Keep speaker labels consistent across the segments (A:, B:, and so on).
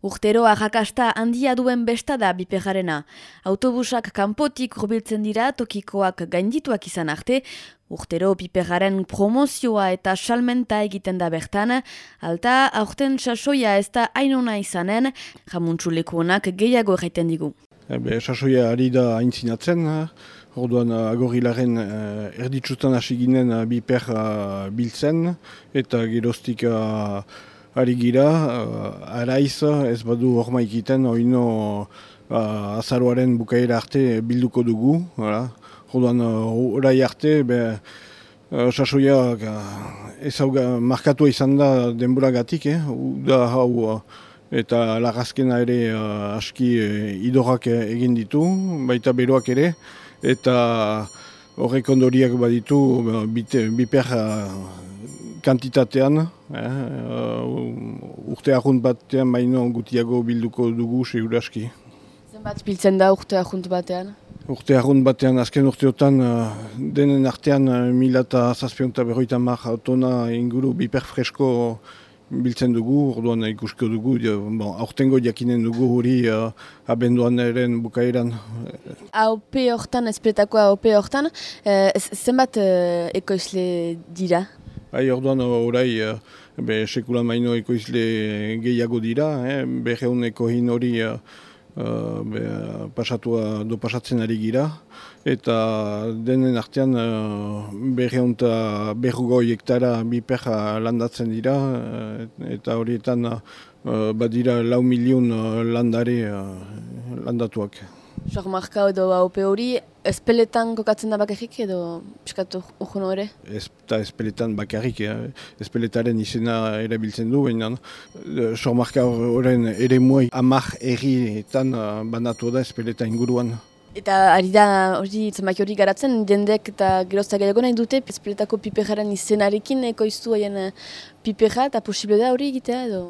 A: Urtero arrakasta handia duen besta da biperarena. Autobusak kanpotik hurbiltzen dira tokikoak gaindituak izan arte, urtero biperaren promozioa eta salmenta egiten da bertan, alta aurten sasoia ez da ainona izanen, jamuntxuleko honak gehiago erraiten digu.
B: Ebe, sasoia ari da aintzinatzen, orduan agorilaren eh, erditsutan hasi ginen biper uh, biltzen, eta geroztik uh, ari gira, uh, araiz ez badu horma ikiten, oino uh, azaruaren bukaera arte bilduko dugu. Jodan, uh, orai arte, be, uh, sasoia uh, markatu izan da denbora gatik, eh? da hau uh, eta lagazkena ere uh, aski uh, idorak egin ditu, baita beroak ere, eta horrek ondoriak baditu, biper kantitatean, eh, uh, urte ahunt batean baino gutiago bilduko dugu seguraski.
A: Zenbat biltzen da urte ahunt batean?
B: Urte ahunt batean, azken urteotan, uh, denen artean uh, mila eta zazpionta berroita mar autona inguru biper fresko biltzen dugu, orduan ikusko dugu, bon, aurtengo jakinen dugu hori uh, abenduan eren bukaeran.
A: AOP hortan, espretako AOP hortan, eh, zenbat uh, ekoizle dira?
B: Bai, orduan orai, eh, be, sekulan maino ekoizle gehiago dira, eh? berreun ekohin hori uh, be, pasatua do pasatzen ari gira, eta denen artean berreun eta berrugoi hektara biperra landatzen dira, eta horietan badira lau milion landare landatuak.
A: Sormarka edo AOP hori, espeletan kokatzen da bakarrik edo piskatu urgun hori?
B: Ez eta espeletan bakarrik, eh? espeletaren izena erabiltzen du, baina sormarka horren ere muai amak errietan uh, bandatu da espeleta inguruan.
A: Eta ari da hori zenbaki hori garatzen, jendek eta gerozta gehiago nahi dute, espeletako piperaren izenarekin ekoiztu haien piperra eta posible da hori egitea edo?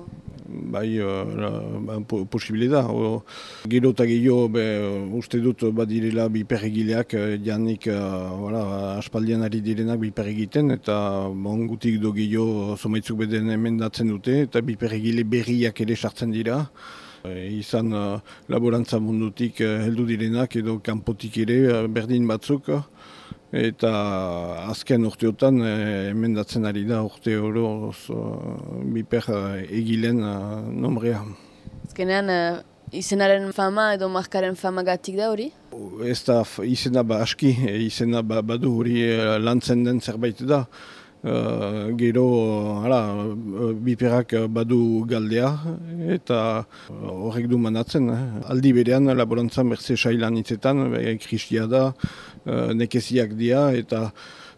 B: Bai, uh, posibile da. O, gero eta gehiago, uste dut badirela biperregileak, eh, janik uh, aspaldian ari direnak biperregiten, eta bon, gutik do gehiago somaitzuk beden emendatzen dute, eta biperregile berriak ere sartzen dira. E, izan uh, laborantza mundutik heldu direnak edo kanpotik ere berdin batzuk eta azken urteotan eh, emendatzen ari da urte oro biper eh, egilen nombrea.
A: Azkenean izenaren fama edo markaren fama gatik da hori?
B: Ez da izena ba aski, izena ba, badu hori lantzen den zerbait da. Uh, gero hala, biperak badu galdea eta horrek du manatzen. Aldi berean laborantzan berze sailan hitzetan, kristia da, uh, nekeziak dira eta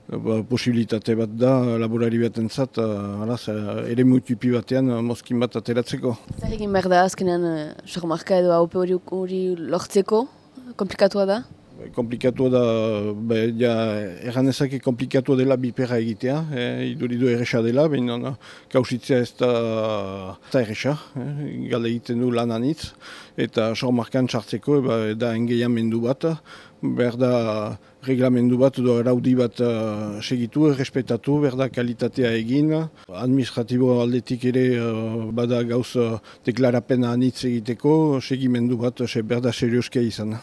B: ba, posibilitate bat da laborari bat entzat, uh, ere mutipi batean mozkin bat ateratzeko.
A: Zer egin behar da azkenean, uh, edo haupe hori lortzeko, komplikatua da?
B: Komplikatua da, be, ja, erran ezake komplikatua dela bipera egitea, eh, iduridu erresa dela, baina kausitzea ez da, da erresa, eh, gale egiten du lan anitz, eta sormarkan txartzeko, ba, da engeian mendu bat, behar da reglamendu bat edo eraudi bat uh, segitu, respetatu, behar da kalitatea egin. Administratibo aldetik ere uh, bada gauz uh, deklarapena anitz egiteko, segimendu bat, uh, behar da serioskia izan.